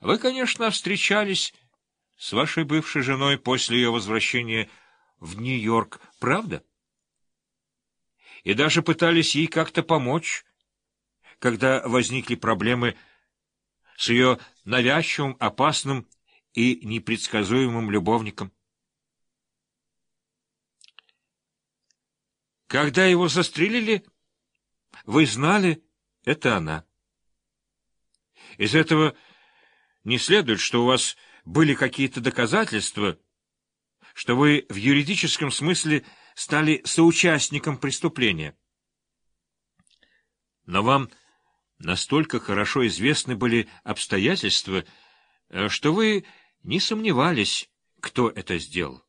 Вы, конечно, встречались с вашей бывшей женой после ее возвращения в Нью-Йорк, правда? И даже пытались ей как-то помочь, когда возникли проблемы с ее навязчивым, опасным и непредсказуемым любовником. Когда его застрелили, вы знали, это она. Из этого не следует, что у вас были какие-то доказательства, что вы в юридическом смысле стали соучастником преступления. Но вам настолько хорошо известны были обстоятельства, э, что вы не сомневались, кто это сделал.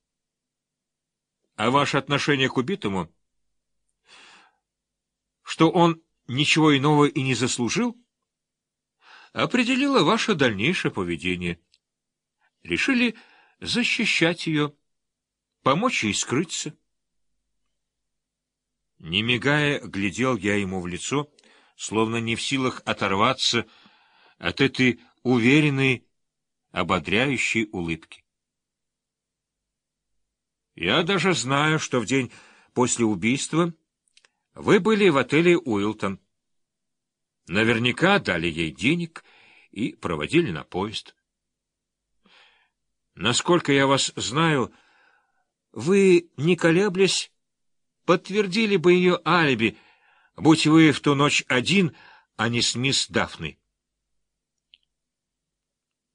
А ваше отношение к убитому, что он ничего иного и не заслужил, определило ваше дальнейшее поведение. Решили защищать ее, помочь ей скрыться. Не мигая, глядел я ему в лицо, словно не в силах оторваться от этой уверенной, ободряющей улыбки. Я даже знаю, что в день после убийства вы были в отеле «Уилтон». Наверняка дали ей денег и проводили на поезд. Насколько я вас знаю, вы, не колеблясь, подтвердили бы ее алиби, будь вы в ту ночь один, а не с мисс Дафной.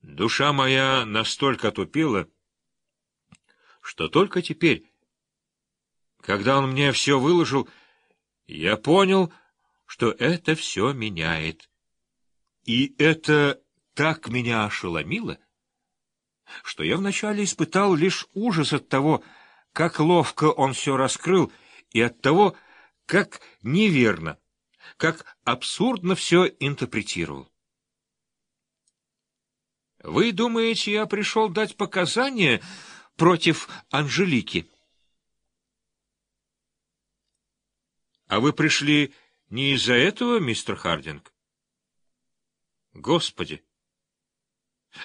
Душа моя настолько тупела, что только теперь, когда он мне все выложил, я понял, что это все меняет. И это так меня ошеломило, что я вначале испытал лишь ужас от того, как ловко он все раскрыл, и от того, как неверно, как абсурдно все интерпретировал. Вы думаете, я пришел дать показания против Анжелики? А вы пришли не из-за этого, мистер Хардинг? Господи!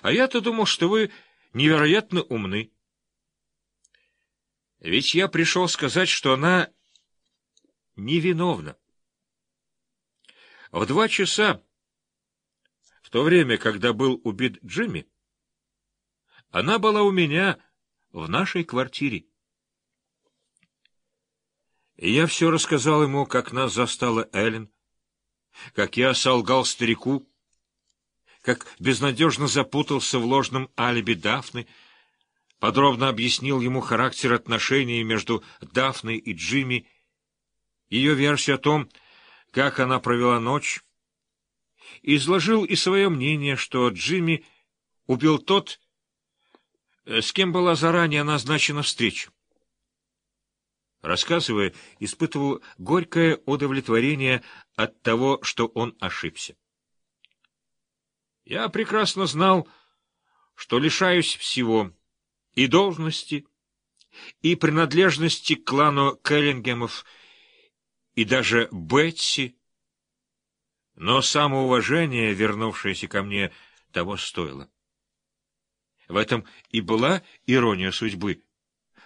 А я-то думал, что вы невероятно умны. Ведь я пришел сказать, что она невиновна. В два часа, в то время, когда был убит Джимми, она была у меня в нашей квартире. И я все рассказал ему, как нас застала Эллен, как я солгал старику, как безнадежно запутался в ложном алиби Дафны, подробно объяснил ему характер отношений между Дафной и Джимми, ее версию о том, как она провела ночь, изложил и свое мнение, что Джимми убил тот, с кем была заранее назначена встреча рассказывая, испытывал горькое удовлетворение от того, что он ошибся. Я прекрасно знал, что лишаюсь всего — и должности, и принадлежности к клану Келлингемов, и даже Бетси, но самоуважение, вернувшееся ко мне, того стоило. В этом и была ирония судьбы,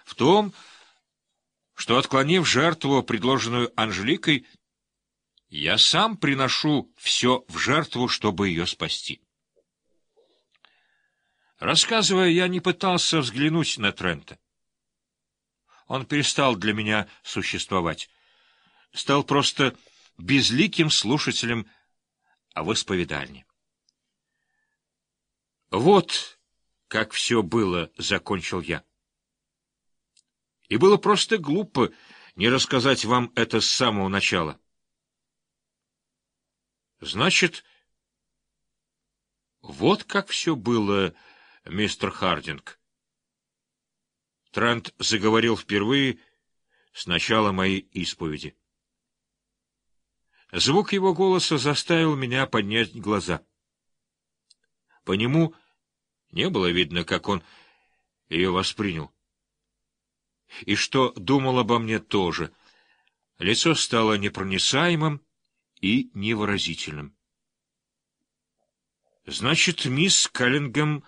в том, что, отклонив жертву, предложенную Анжеликой, я сам приношу все в жертву, чтобы ее спасти. Рассказывая, я не пытался взглянуть на Трента. Он перестал для меня существовать, стал просто безликим слушателем о восповедальне. Вот как все было, — закончил я. И было просто глупо не рассказать вам это с самого начала. Значит, вот как все было, мистер Хардинг. Трент заговорил впервые с начала моей исповеди. Звук его голоса заставил меня поднять глаза. По нему не было видно, как он ее воспринял и что думал обо мне тоже. Лицо стало непроницаемым и невыразительным. Значит, мисс Каллингем